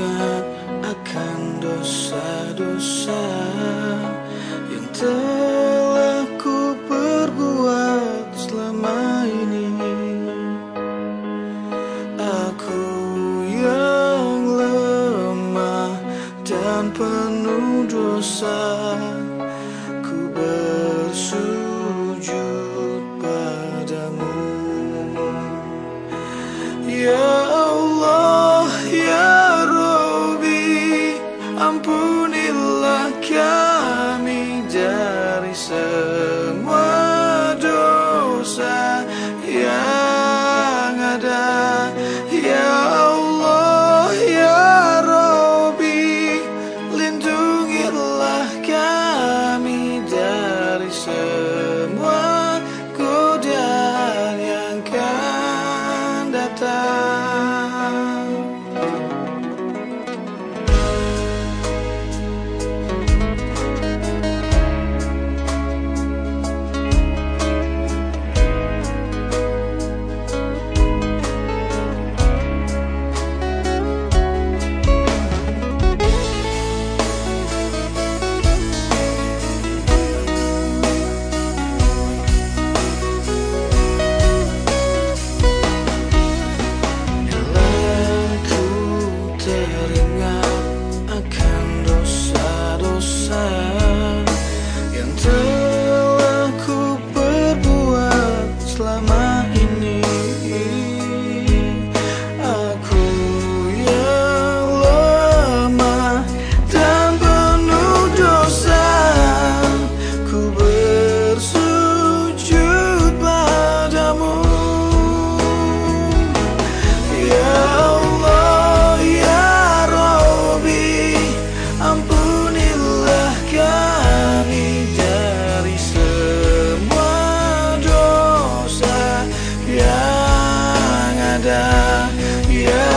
ingat akan dosa-dosa yang telah ku perbuat selama ini. Aku yang lemah dan penuh dosa, ku bersujud padamu. Yeah. selama yeah.